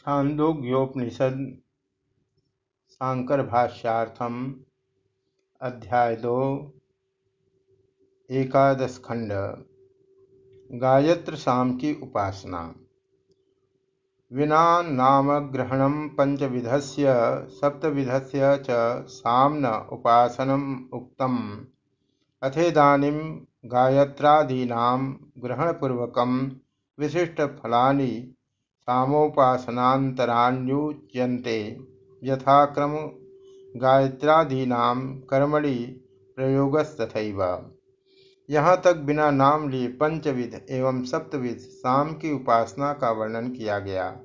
छांदोग्योपनिषद शांकर भाष्यार्थम अध्याय दो एकादश खंड गायत्र शाम की उपासना। विना नाम ग्रहण पंचविधस्य, सप्तविधस्य च सामन उपासनम उक्तम। अथेदानीं गायत्रादीनां ग्रहणपूर्वकं विशिष्टफलानि सामोपासनान्तराण्युच्यन्ते यथाक्रम गायत्रादीना कर्मणि प्रयोगस्तथैव। यहाँ तक बिना नाम लिए पंचविध एवं सप्तविध साम की उपासना का वर्णन किया गया।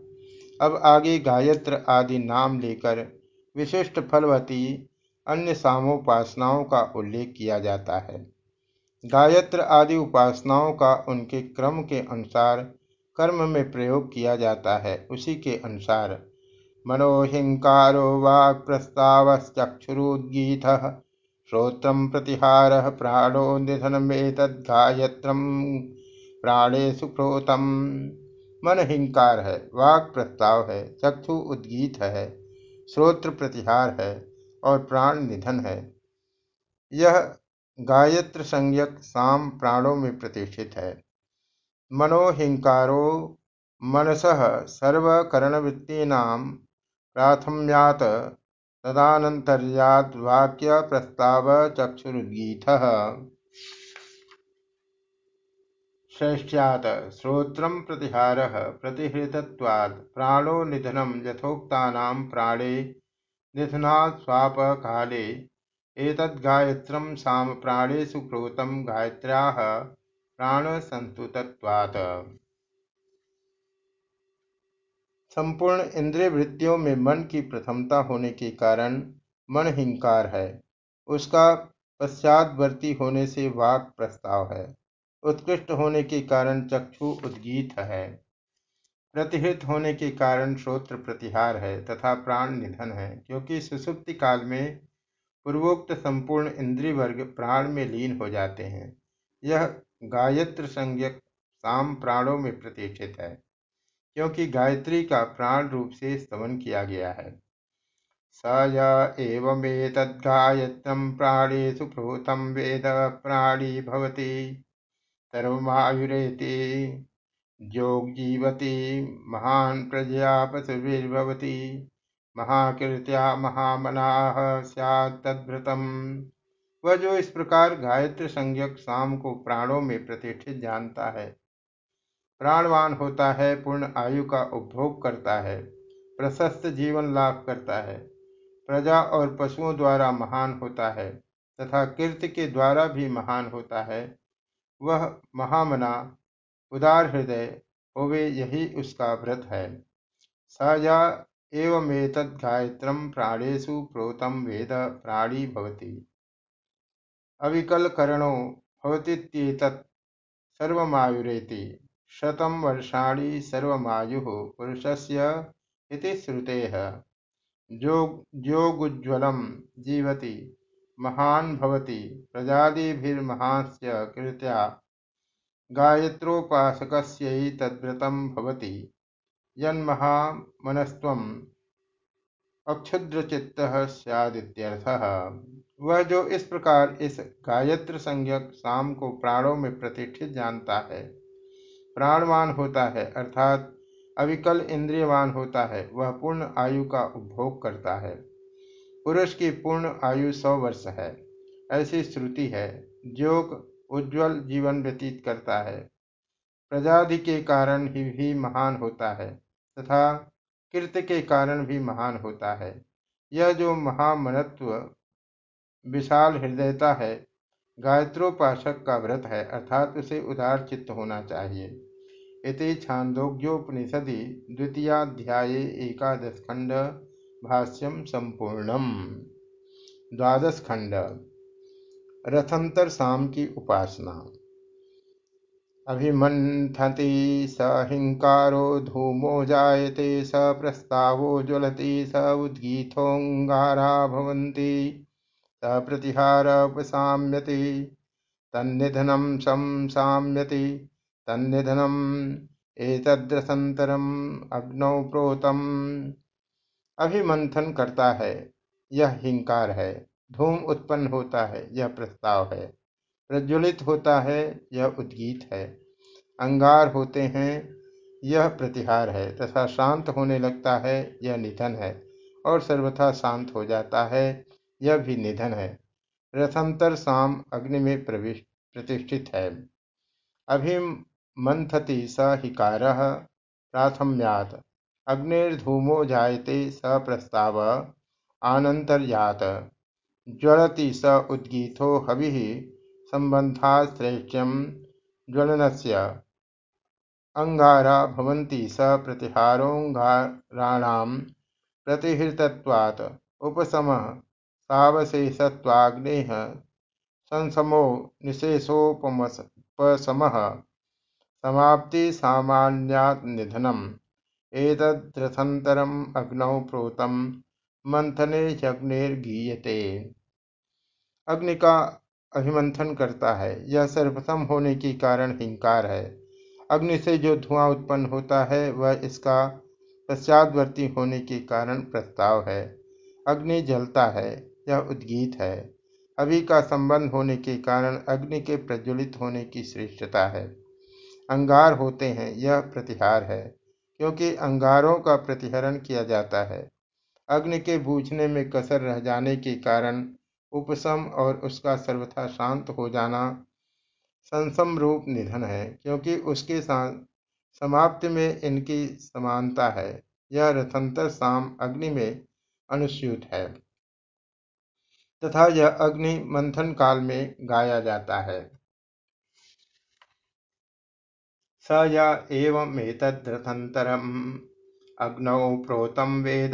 अब आगे गायत्र आदि नाम लेकर विशिष्ट फलवती अन्य सामोपासनाओं का उल्लेख किया जाता है। गायत्र आदि उपासनाओं का उनके क्रम के अनुसार कर्म में प्रयोग किया जाता है, उसी के अनुसार। मनोहिंकारो वाक् प्रस्तावश्चक्षुरुद्गीत श्रोत्र प्रतिहार प्राणो निधनमेतद्गायत्र प्राणे सुप्रोतम। मन हिंकार है वाक प्रस्ताव है, चक्षु उद्गीत है, श्रोत्र प्रतिहार है और प्राण निधन है। यह गायत्र संज्ञक साम प्राणों में प्रतिष्ठित है। मनोहिंकारो मनस सर्वकरणवृत्तीना प्राथम्यात तदानंतर्याद वाक्य प्रस्ताव चक्षुर्गीत श्रेष्ठ्यात श्रोत्र प्रतिहार प्रतिहृतत्वात् प्राणो निधनम यथोक्ता प्राणे निधनात् स्वापकाले एतद्गायत्रं साम प्राणेषु प्रोतं गायत्र्याः प्राणसंस्तुतत्वात् संपूर्ण इंद्रिय वृत्तियों में मन की प्रथमता होने के कारण मन हिंकार है। उसका पश्चातवर्ती होने से वाक प्रस्ताव है। उत्कृष्ट होने के कारण चक्षु उद्गीत है। प्रतिहित होने के कारण श्रोत्र प्रतिहार है तथा प्राण निधन है, क्योंकि सुसुप्ति काल में पूर्वोक्त संपूर्ण इंद्रिय वर्ग प्राण में लीन हो जाते हैं। यह गायत्र संज्ञक साम प्राणों में प्रतिष्ठित है, क्योंकि गायत्री का प्राण रूप से स्तवन किया गया है। स एवमेतद्गायत्रं प्राणेषु प्रोतं वेद प्राणी भवति, सर्वमायुरेति जोगजीवती महान प्रजया पशुर्भवती महाकीर्त्या महामना सद्भृतम वह जो इस प्रकार गायत्री संज्ञक शाम को प्राणों में प्रतिष्ठित जानता है, प्राणवान होता है, पूर्ण आयु का उपभोग करता है, प्रशस्त जीवन लाभ करता है, प्रजा और पशुओं द्वारा महान होता है तथा कीर्ति के द्वारा भी महान होता है। वह महामना, उदार हृदय, होवे यही उसका व्रत है। सजा एवमेतद्गायत्रं प्राणेशु प्रोतम वेद प्राणी भवति। अविकलकरणो भवतीत्येतत् सर्वमायुरेति। शतं वर्षाणि सर्वमायुः पुरुषस्य इति श्रुतेः। ज्योगुज्ज्वलं जीवति, महान् भवति प्रजादिभिर्महास्य कृत्या। गायत्रोपासकस्यैतद्व्रतं भवति। यन्महामनस्त्वम् अक्षुद्रचित्त सदित्यर्थः वह जो इस प्रकार इस गायत्र संज्ञक शाम को प्राणों में प्रतिष्ठित जानता है, प्राणवान होता है, अर्थात अविकल इंद्रियवान होता है, वह पूर्ण आयु का उपभोग करता है। पुरुष की पूर्ण आयु सौ वर्ष है, ऐसी श्रुति है जोग उज्जवल जीवन व्यतीत करता है। प्रजाधि के कारण ही भी महान होता है, तथा कृत्य के कारण भी महान होता है। यह जो महामनत्व विशाल हृदयता है, गायत्रोपासक का व्रत है, अर्थात उसे उदार चित्त होना चाहिए। इति छांदोग्योपनिषदि द्वितीयाध्याये एकादश खंड भाष्यम संपूर्णम। द्वादश खंड रथंतर शाम की उपासना। अभिमन्थति स हिंकारो धूमो जायते स प्रस्तावो ज्वलति स उद्गीथोऽङ्गारा भवन्ति स प्रतिहार उपशाम्यति तन्निधनं शंसाम्यति तन्निधनं एतद्रसंतरम अग्नौ प्रोतम। अभिमंथन करता है, यह हिंकार है, धूम उत्पन्न होता है, यह प्रस्ताव है। प्रज्वलित होता है, यह उद्गीत है। अंगार होते हैं, यह प्रतिहार है, तथा शांत होने लगता है, यह निधन है, और सर्वथा शांत हो जाता है, यह भी निधन है। रथंतर शाम अग्नि में प्रविष्ट प्रतिष्ठित है। अभिमंथति स हिकार प्राथम्यात। अग्निर्धूमो जायते स प्रस्ताव, आनंतर्यात। ज्वलति स उद्गीतो हवि संबंधाश्रैष्ठ्यम ज्वलनस्य। अंगारा भवन्ति स प्रतिहारोंगाराणाम प्रतिहृतत्वात्। उपशमः सावशेषत्वाग्नेः संसमो निशेषोपशमः समाप्ति सामान्यात् निधनम् एतद्रथन्तरम् अग्नौ प्रोतम मंथने यज्ञर्गीयते। अग्नि का अभिमंथन करता है। यह सर्वप्रथम होने के कारण हिंकार है। अग्नि से जो धुआँ उत्पन्न होता है, वह इसका पश्चातवर्ती होने के कारण प्रस्ताव है। अग्नि जलता है, यह उद्गीत है। अभी का संबंध होने के कारण अग्नि के प्रज्वलित होने की श्रेष्ठता है। अंगार होते हैं, यह प्रतिहार है, क्योंकि अंगारों का प्रतिहरण किया जाता है। अग्नि के बूझने में कसर रह जाने के कारण उपशम और उसका सर्वथा शांत हो जाना संसम रूप निधन है, क्योंकि उसके साथ समाप्ति में इनकी समानता है। यह रथंतर साम अग्नि में अनुस्यूत है। तथा यह अग्नि मंथन काल में गाया जाता है। स या एवमेतद्रथन्तरम् अग्नौ प्रोतम वेद।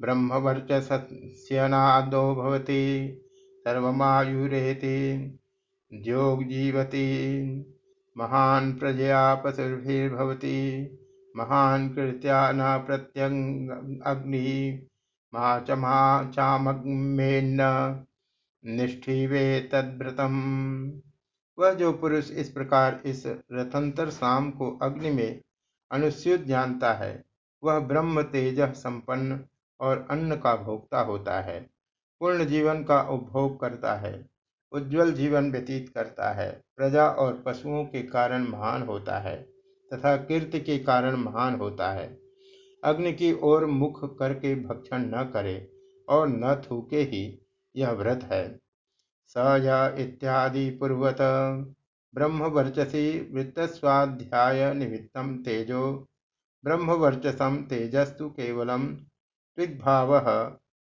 ब्रह्मवर्चस्यनादो भवति, सर्वमायुरेति महान् प्रजया पशुभिर्भवति महान् कृत्या न प्रत्यग्निः मा च निष्ठीवे तद्व्रतम्। वह जो पुरुष इस प्रकार इस रथंतर शाम को अग्नि में अनुस्यूत जानता है, वह ब्रह्म तेज संपन्न और अन्न का भोक्ता होता है, पूर्ण जीवन का उपभोग करता है, उज्जवल जीवन व्यतीत करता है, प्रजा और पशुओं के कारण महान होता है तथा कीर्ति के कारण महान होता है। अग्नि की ओर मुख करके भक्षण न करे और न थूके ही यह व्रत है। स य इत्यादि पूर्वत ब्रह्मवर्चसी वृत्तस्वाध्याय निमित्तं तेजो। ब्रह्मवर्चसं तेजस्तु केवलं त्विग्भावः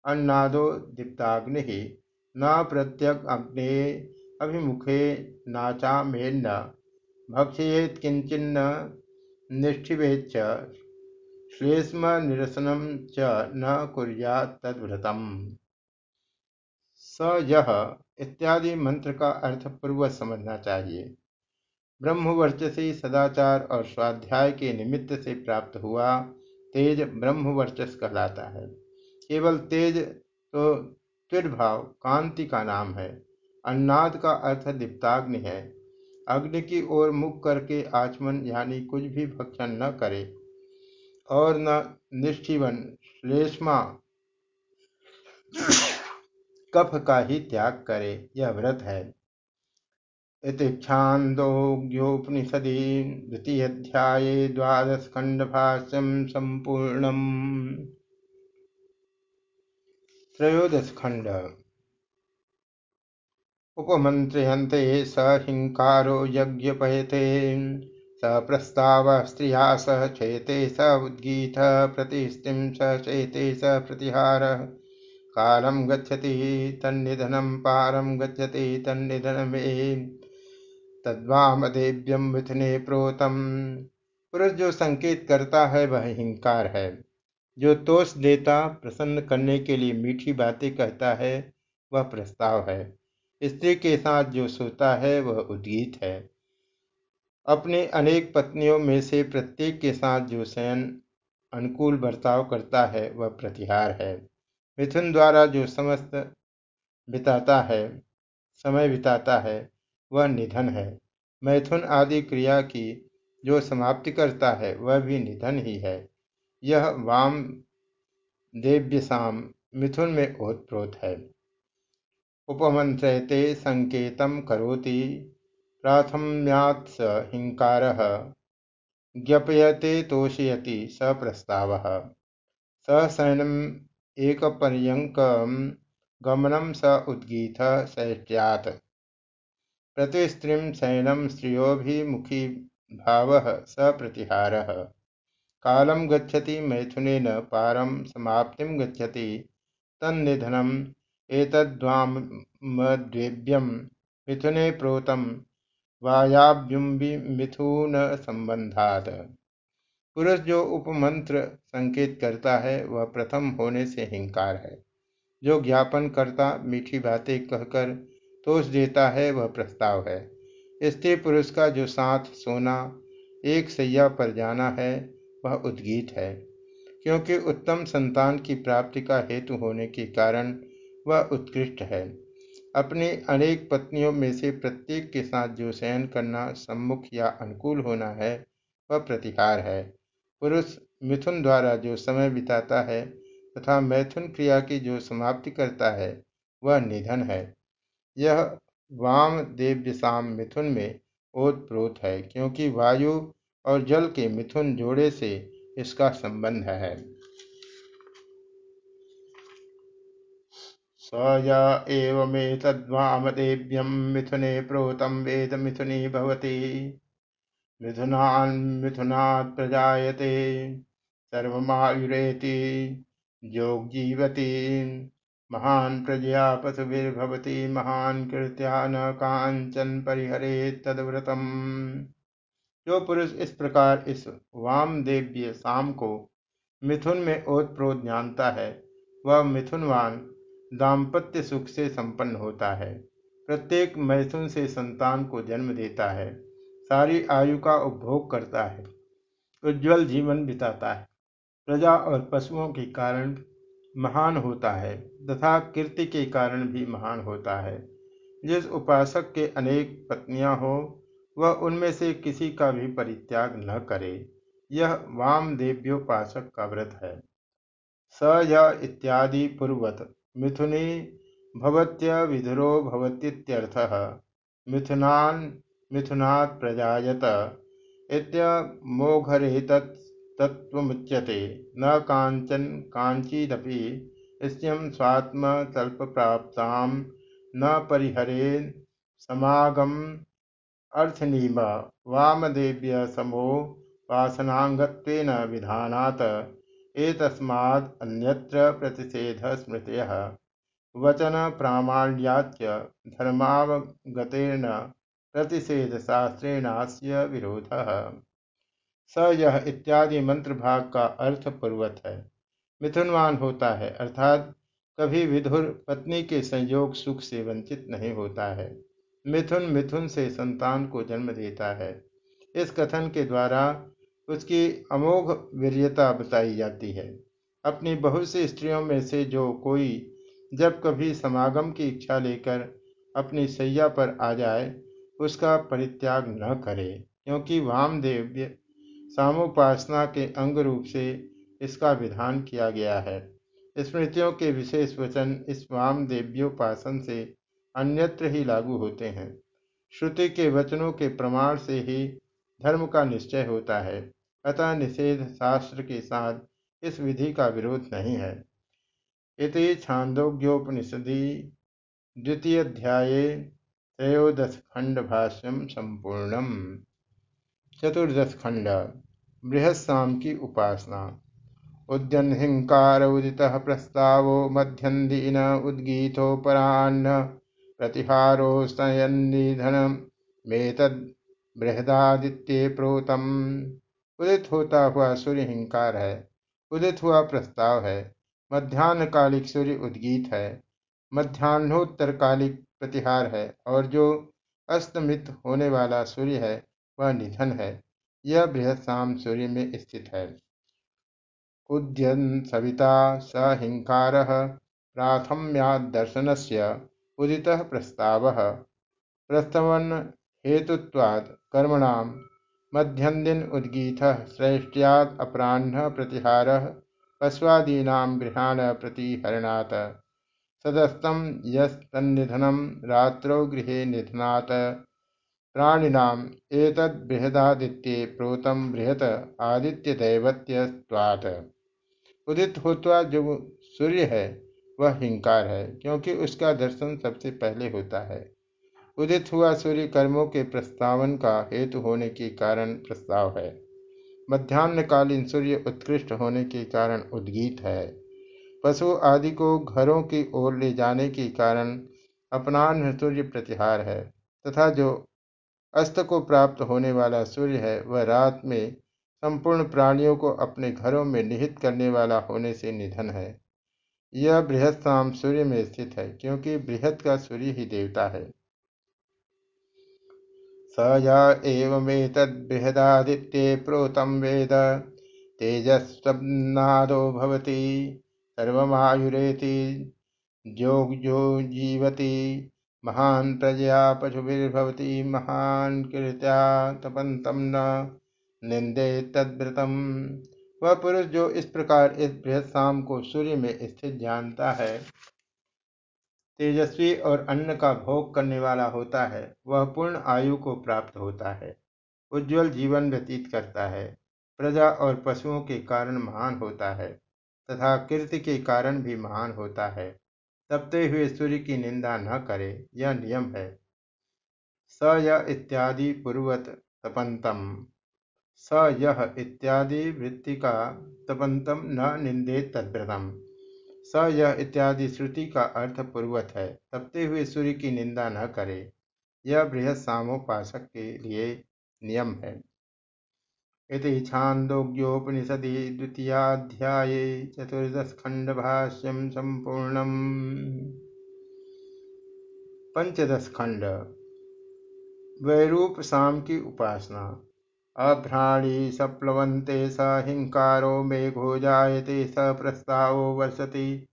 अन्नादो दीप्ताग्निः न प्रत्यग्ने अभिमुखे नाचामेन्न भक्षयेत् किंचिन्न निष्ठिवेच्च श्लेष्म निरसनम च न कुर्यात् तद्व्रतम् स यह इत्यादि मंत्र का अर्थ पूर्व समझना चाहिए। ब्रह्मवर्चसी सदाचार और स्वाध्याय के निमित्त से प्राप्त हुआ। तेज ब्रह्मवर्चस कहलाता है। केवल तेज तो त्विर्भाव कांति का नाम है। अन्नाद का अर्थ दीप्ताग्नि है। अग्नि की ओर मुख करके आचमन यानी कुछ भी भक्षण न करे और न निष्ठीवन, श्लेष्मा कफ का ही त्याग करे, यह व्रत है। इति छांदोग्योपनिषदि द्वितीयाध्याये द्वादश खंड भाष्यम संपूर्णम त्रयोदश खंड उपमंत्रियन्ते स हिंकारो यज्ञपयते, स प्रस्ताव स्त्रिया स चेते स उद्गीत प्रतिस्तिम स चेते स प्रतिहार। कालम गच्छति तन्निधनम पारम गच्छति तन्निधनमे। तद्वामदेव्यम मिथुने प्रोतम। पुरुष जो संकेत करता है, वह हिंकार है। जो तोष देता, प्रसन्न करने के लिए मीठी बातें कहता है, वह प्रस्ताव है। स्त्री के साथ जो सोता है, वह उद्गीत है। अपने अनेक पत्नियों में से प्रत्येक के साथ जो शयन, अनुकूल बर्ताव करता है, वह प्रतिहार है। मिथुन द्वारा जो समस्त बिताता है, समय बिताता है वह निधन है। मैथुन आदि क्रिया की जो समाप्ति करता है, वह भी निधन ही है। यह वाम देव्यसाम मिथुन में ओतप्रोत है। उपमंत्रयते संकेतम करोति, प्राथम्यात् स हिंकारः ज्ञपयते तोषयति स प्रस्ताव। स एक गमनम स उद्गीत शैत्यात् प्रतिस्त्रीं स्त्रियोभिमुखी भाव स प्रतिहार। कालम गच्छति मैथुनेन पारम समाप्तिम गच्छति तन्निधनम एतद्वामद्वेव्यम मिथुने प्रोतम मिथुन संबंधात पुरुष जो उपमंत्र संकेत करता है, वह प्रथम होने से हिंकार है। जो ज्ञापन करता मीठी बातें कहकर तोष देता है, वह प्रस्ताव है। स्त्री पुरुष का जो साथ सोना एक सैया पर जाना है, वह उद्गीत है। क्योंकि उत्तम संतान की प्राप्ति का हेतु होने के कारण वह उत्कृष्ट है। अपनी अनेक पत्नियों में से प्रत्येक के साथ जो शयन करना सम्मुख या अनुकूल होना है, वह प्रतिहार है। पुरुष मिथुन द्वारा जो समय बिताता है तथा मैथुन क्रिया की जो समाप्ति करता है, वह निधन है। यह वाम देव्यसाम मिथुन में ओतप्रोत है, क्योंकि वायु और जल के मिथुन जोड़े से इसका संबंध है। स य एवमेतद्वामदेव्यं मिथुने प्रोतम वेद मिथुनी भवति। मिथुनान्मिथुनात् प्रजायते। सर्वमायुरेति योगजीवति महान् प्रजया पशुभिर्भवति महान् कृत्या न कांचन परिहरे तदव्रतम जो पुरुष इस प्रकार इस वामदेव्य शाम को मिथुन में ओतप्रोत जानता है, वह मिथुनवान दाम्पत्य सुख से संपन्न होता है। प्रत्येक मैथुन से संतान को जन्म देता है, सारी आयु का उपभोग करता है, उज्जवल जीवन बिताता है। प्रजा और पशुओं के कारण महान होता है, तथा कीर्ति के कारण भी महान होता है। जिस उपासक के अनेक पत्नियाँ हो, वह उनमें से किसी का भी परित्याग न करे। यह वाम देव्योपासक का व्रत है। स य इत्यादि पूर्वत, मिथुनी भवत्यविधुरो भवतीत्यर्थः मिथुनान् मिथुनात् प्रजायत इत्यमोघरेतत्तत्वमुच्यते न काञ्चन, काञ्चिदपि स्यं स्वात्मतल्पप्राप्तां न परिहरेन् समागम अर्थनीम। वामदेव्य समो वासनांगत्वेन विधानात्। एतस्माद् अन्यत्र प्रतिषेध स्मृतयः। वचन प्रामाण्याच धर्मावगतेन प्रतिषेध शास्त्रेणास्य विरोध। स यह इत्यादि मंत्र भाग का अर्थ पूर्वत है। मिथुनवान होता है, अर्थात कभी विधुर पत्नी के संयोग सुख से वंचित नहीं होता है। मिथुन मिथुन से संतान को जन्म देता है। इस कथन के द्वारा उसकी अमोघ वीरता बताई जाती है। अपनी बहुत सी स्त्रियों में से जो कोई जब कभी समागम की इच्छा लेकर अपनी सैया पर आ जाए, उसका परित्याग न करे, क्योंकि वामदेव सामोपासना के अंग रूप से इसका विधान किया गया है। स्मृतियों के विशेष वचन इस वाम देव्योपासन से अन्यत्र ही लागू होते हैं। श्रुति के वचनों के प्रमाण से ही धर्म का निश्चय होता है। अतः निषेध शास्त्र के साथ इस विधि का विरोध नहीं है। इति छांदोग्योपनिषदि द्वितीयाध्याये त्रयोदश खंड भाष्यम संपूर्णम। चतुर्दश खंड बृहस्साम की उपासना। उद्यन हिंकार उदित प्रस्तावो मध्यन्दीन उद्गीतोपरान्न प्रतिहारो संयन्निधन मेतद बृहदादित्य प्रोतम। उदित होता हुआ सूर्य हिंकार है। उदित हुआ प्रस्ताव है। मध्यान्हकालिक सूर्य उद्गीत है। मध्यान्होत्तरकालिक प्रतिहार है। और जो अस्तमित होने वाला सूर्य है वह निधन है। यह बृहद शाम सूर्य में स्थित है। उद्यन सविता स हिंकार प्राथम्यादर्शन से उदित प्रस्ताव। प्रस्तवन हेतुवाद कर्मणाम मध्यन्दिन उद्गीत श्रेष्ठ्याद प्रतिहार पश्वादीना गृहाण प्रतिहरणात्। सदस्तम यस्तन्निधनम रात्रौ गृहे निधनात्। प्राणिनाम एतद् बृहदादित्ये प्रोतम बृहत आदित्य दैवत्यवाद उदित होता जो सूर्य है, वह हिंकार है, क्योंकि उसका दर्शन सबसे पहले होता है। उदित हुआ सूर्य कर्मों के प्रस्तावन का हेतु होने के कारण प्रस्ताव है। मध्यान्हकालीन सूर्य उत्कृष्ट होने के कारण उद्गीत है। पशु आदि को घरों की ओर ले जाने के कारण अपनान्ह सूर्य प्रतिहार है, तथा जो अस्त को प्राप्त होने वाला सूर्य है, वह रात में संपूर्ण प्राणियों को अपने घरों में निहित करने वाला होने से निधन है। यह बृहद शाम सूर्य में स्थित है, क्योंकि बृहद का सूर्य ही देवता है। स एवेतद्बृहदादित्ये प्रोतम वेद, तेजस्वनादो भवति, सर्वमायुरेति जोग्यो जीवति। महान प्रजया पशुभिर्भवती, महान कीर्त्या तपंतम न निंदे तद्व्रतम वह पुरुष जो इस प्रकार इस बृहद शाम को सूर्य में स्थित जानता है, तेजस्वी और अन्न का भोग करने वाला होता है, वह पूर्ण आयु को प्राप्त होता है, उज्जवल जीवन व्यतीत करता है, प्रजा और पशुओं के कारण महान होता है, तथा कीर्ति के कारण भी महान होता है। तपते हुए सूर्य की निंदा न करे, यह नियम है। स य इत्यादि पूर्वत तपंतम। स यह इत्यादि वृत्ति का तपंतम न निंदे तद्व्रतम स यह इत्यादि श्रुति का अर्थ पूर्वत है। तपते हुए सूर्य की निंदा न करे, यह बृहद सामोपासक के लिए नियम है। इति छान्दोग्योपनिषदि द्वितीयाध्याये चतुर्दशखण्डभाष्यं सम्पूर्णम्। पंचदश खंड वैरूप शाम की उपासना। अभ्राणी सप्लवंते स हिंकारो मेघो जायते स प्रस्तावो वर्षति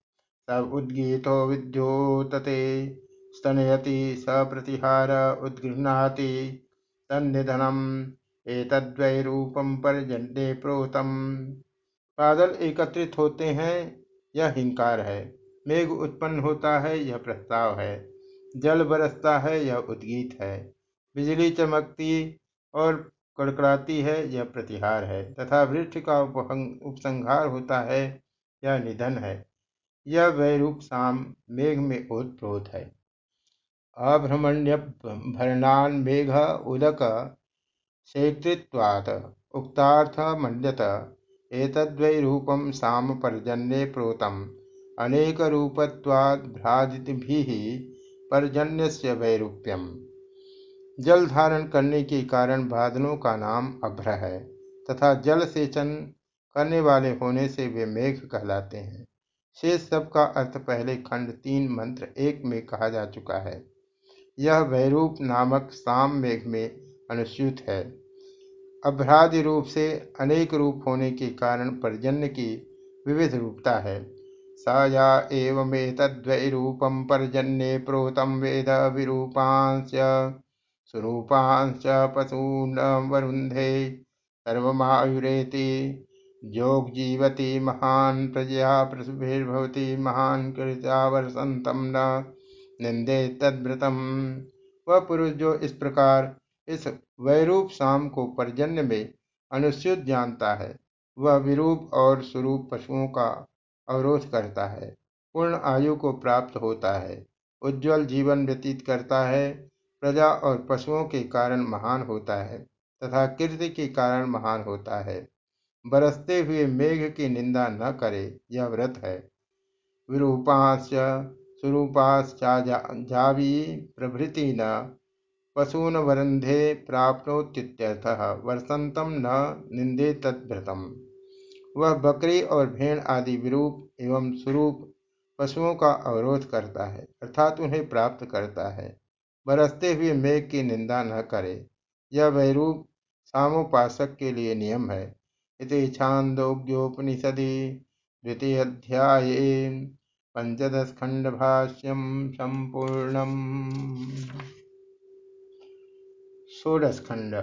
स उद्गीतो विद्योतते। स्तनयति स प्रतिहार उद्गृह्णाति। तन्निधनम एतद्वै रूपम पर्जन्ये प्रोतम। बादल एकत्रित होते हैं, यह हिंकार है। मेघ उत्पन्न होता है, यह प्रस्ताव है। जल बरसता है, यह उद्गीत है। बिजली चमकती और कड़कड़ाती है, यह प्रतिहार है। तथा वृक्ष का उपसंहार होता है, यह निधन है। यह वैरूप शाम मेघ में ओतप्रोत है। अभ्रमण्य भरणान मेघ उदक शेतृत्वात् उक्तार्थमन्यत एतद्वै रूपं सामपर्जन्ये प्रोतम्। अनेकरूपत्वाद्भ्रादिभिः पर्जन्यस्य वैरूप्यम्। जल धारण करने के कारण बादलों का नाम अभ्र है, तथा जल सेचन करने वाले होने से वे मेघ कहलाते हैं। शेष सब का अर्थ पहले खंड तीन मंत्र एक में कहा जा चुका है। यह वैरूप नामक साम मेघ में अनुस्यूत है। अभ्रादि रूप से अनेक रूप होने के कारण पर्जन्य की विविध रूपता है। साया एवमेतद्वै रूपम पर्जन्ये प्रोतम वेद विरूपांश स्वरूपांश पशून वरुंधे सर्वमायुरेति जोग जीवती महान प्रजया प्रसुभिर्भवती महान कृत्या वर्षंतम न निंदे तद्व्रतम वह पुरुष जो इस प्रकार इस वैरूप शाम को पर्जन्य में अनुस्यूत जानता है। वह विरूप और स्वरूप पशुओं का अवरोध करता है। पूर्ण आयु को प्राप्त होता है। उज्जवल जीवन व्यतीत करता है। प्रजा और पशुओं के कारण महान होता है तथा कीर्ति के कारण महान होता है। बरसते हुए मेघ की निंदा न करे, यह व्रत है। विरूपाश्च स्वरूपाश्चावी प्रभृति न पशून वरंधे प्राप्नोत्यर्थः वर्षंतम न निंदे तद्भृतम। वह बकरी और भेड़ आदि विरूप एवं स्वरूप पशुओं का अवरोध करता है, अर्थात उन्हें प्राप्त करता है। बरसते हुए मेघ की निंदा न करे, यह वैरूप सामोपासक के लिए नियम है। इति छांदोग्योपनिषदि द्वितीय अध्याय पंचदश खंड भाष्यम संपूर्णम षोडश खंड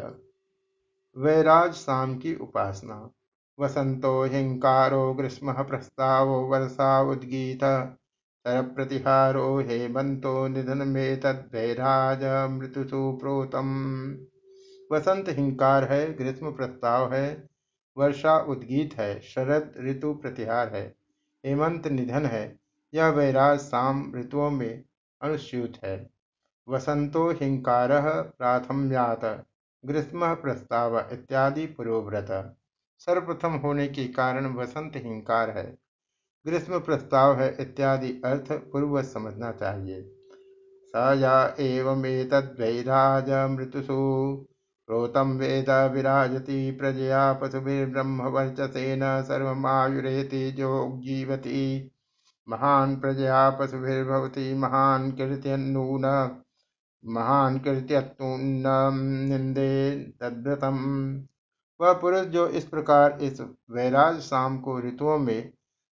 वैराज शाम की उपासना। वसंतो हिंकारो ग्रीष्म प्रस्ताव वर्षा उद्गीत। तर प्रतिहारो हेमंतो निधन में तद्वैराज मृत्युसु प्रोतम वसंत हिंकार है, ग्रीष्म प्रस्ताव है, वर्षा उद्गीत है, शरद ऋतु प्रतिहार है। हेमंत निधन है, यह वैराज शाम ऋतुओं में अनुस्यूत है। वसंतो हिंकार प्राथम्यात, ग्रीष्म प्रस्ताव इत्यादि पुरोव्रत सर्वप्रथम होने के कारण वसंत हिंकार है। ग्रीष्म प्रस्ताव है इत्यादि अर्थ पूर्व समझना चाहिए। स या एवमेतद्वैराज मृतुषु प्रोतम वेद विराजति प्रजया पशुभिर्ब्रह्मवर्चसेन सर्वमायुरेति जोगीवती महान प्रजया पशुभिर्भवती महान कीर्त्यन्नून। महान निंदे तद्व्रतम। वह पुरुष जो इस प्रकार इस वैराज शाम को ऋतुओं में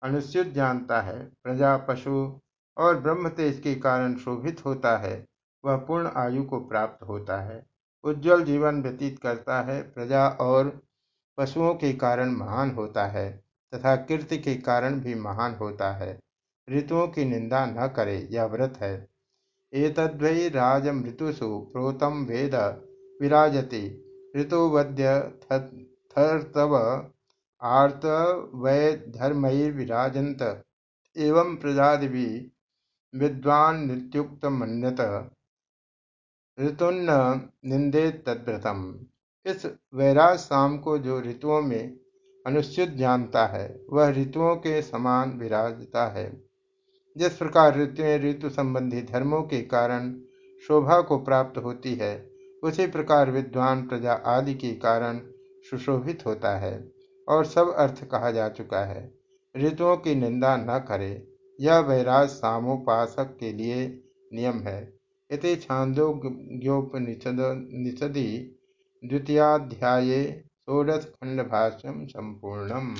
अनुचित जानता है, प्रजा, पशु और ब्रह्म तेज के कारण शोभित होता है, वह पूर्ण आयु को प्राप्त होता है, उज्जवल जीवन व्यतीत करता है, प्रजा और पशुओं के कारण महान होता है तथा कीर्ति के कारण भी महान होता है। ऋतुओं की निंदा न करे, यह व्रत है। एतद्वै राजमृतुषु प्रोतं वेद विराजति। ऋतुवद्य थर्तव आर्तवैधर्मैर्विराजन्त। एवं प्रजादिवि विद्वान्नित्युक्तमन्यत। ऋतुन्न निंदे तद्व्रतम। इस वैराज शाम को जो ऋतुओं में अनुचित जानता है, वह ऋतुओं के समान विराजता है। जिस प्रकार ऋतुएँ ऋतु संबंधी धर्मों के कारण शोभा को प्राप्त होती है, उसी प्रकार विद्वान प्रजा आदि के कारण सुशोभित होता है और सब अर्थ कहा जा चुका है। ऋतुओं की निंदा न करे, यह वैराज सामोपासक के लिए नियम है। इति छांदोग्योपनिषदि द्वितीयाध्याये षोडश खंड भाष्यम संपूर्णम।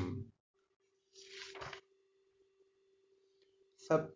सब